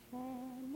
শ্যামল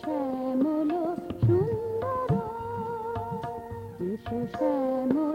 শ্যামল সুন্দর শ্যামল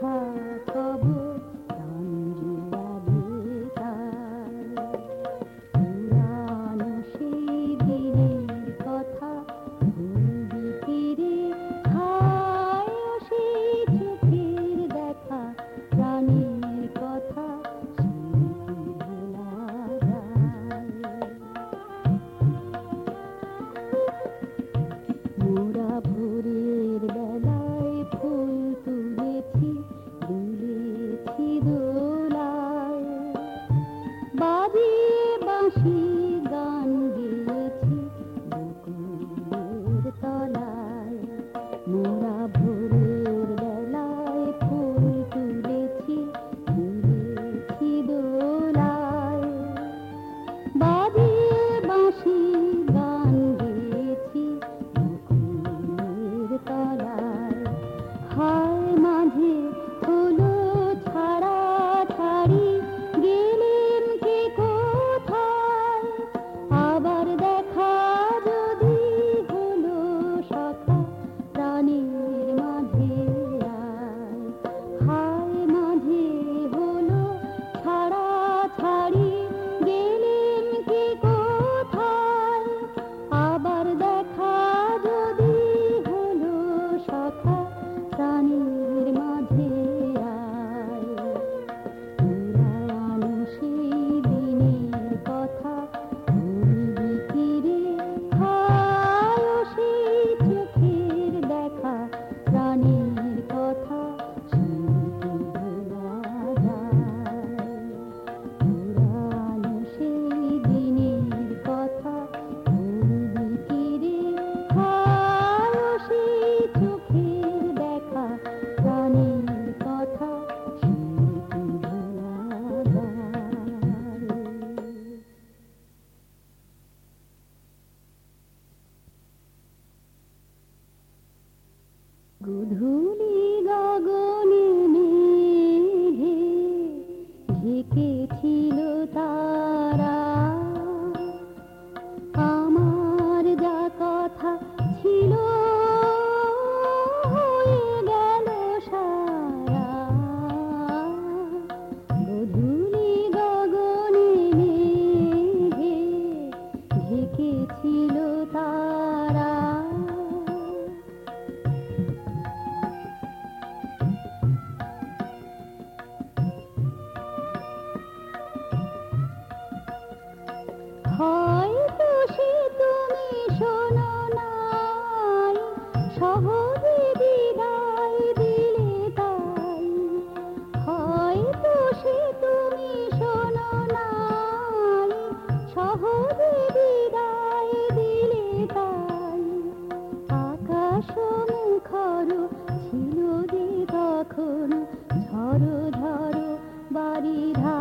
하 Good who? ঝড়ো ঝড়ো বাড়ি ধা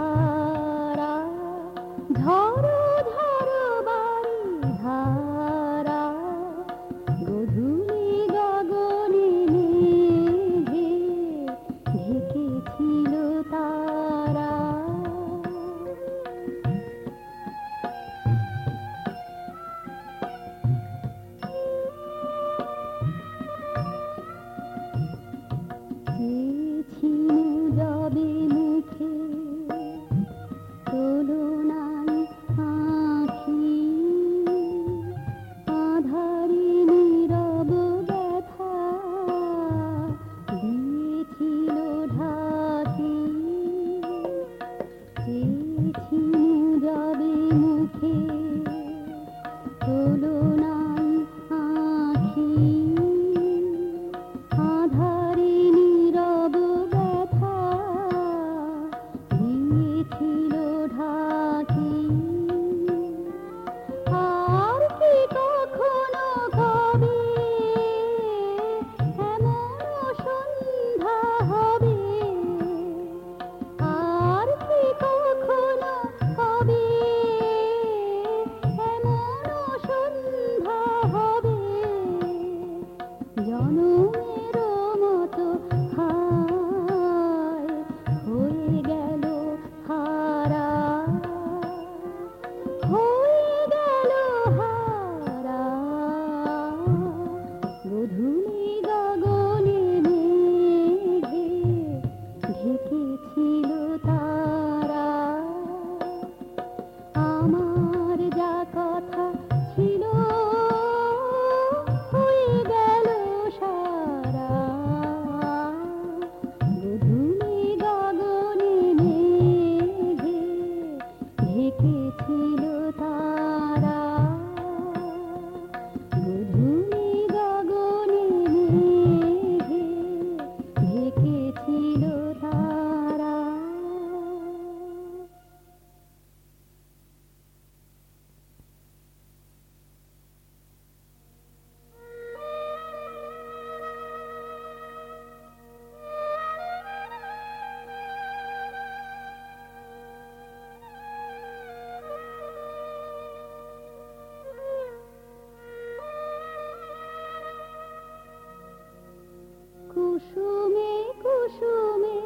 কুসুমে কুসুমে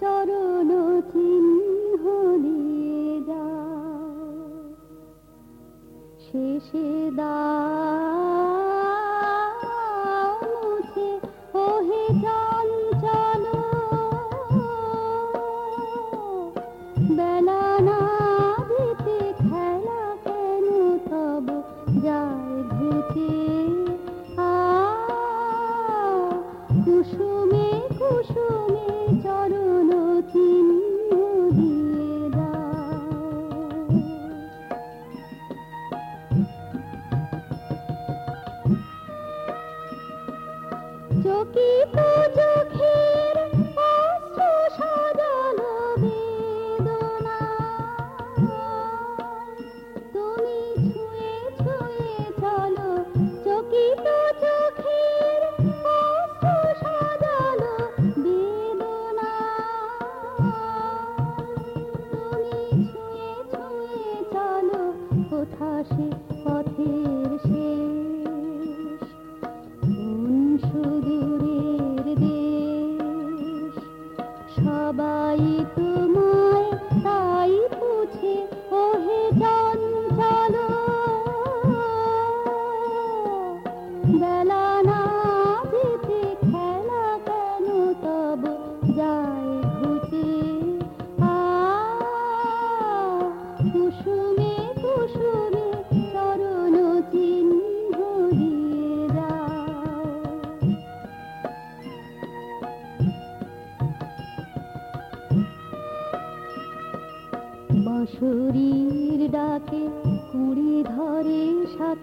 চরণ চিহ্ন যা শেষে দা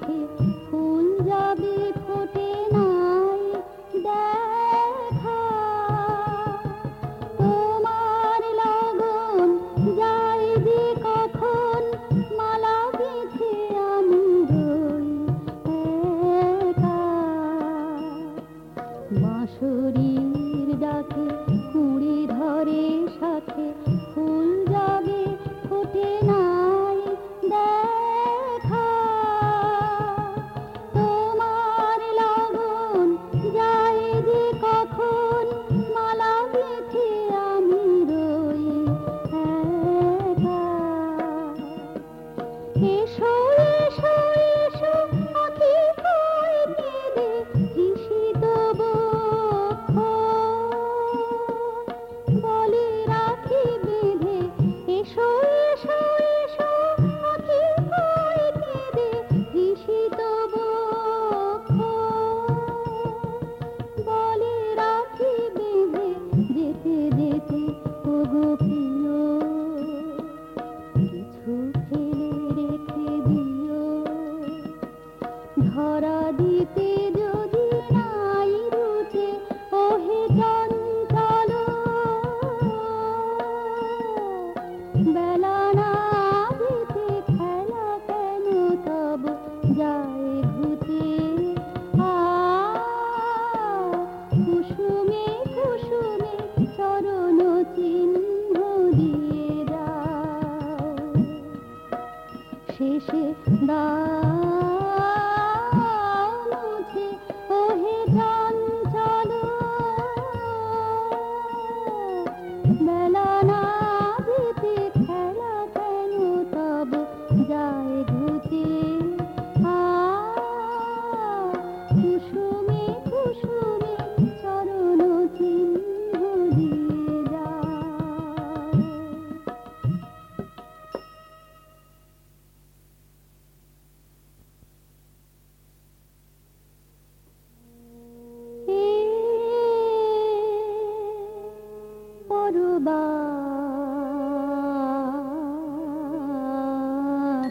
here.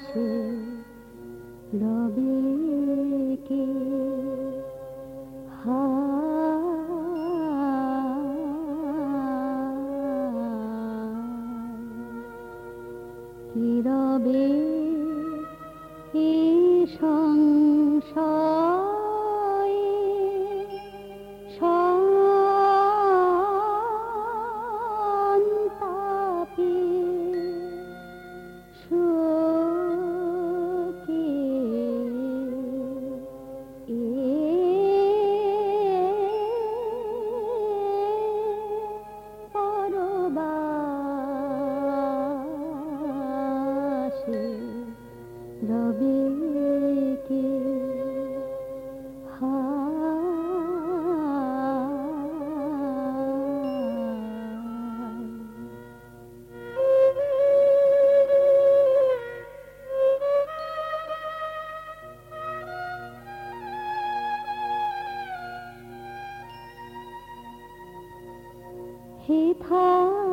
পরবাসে রবে मुझे था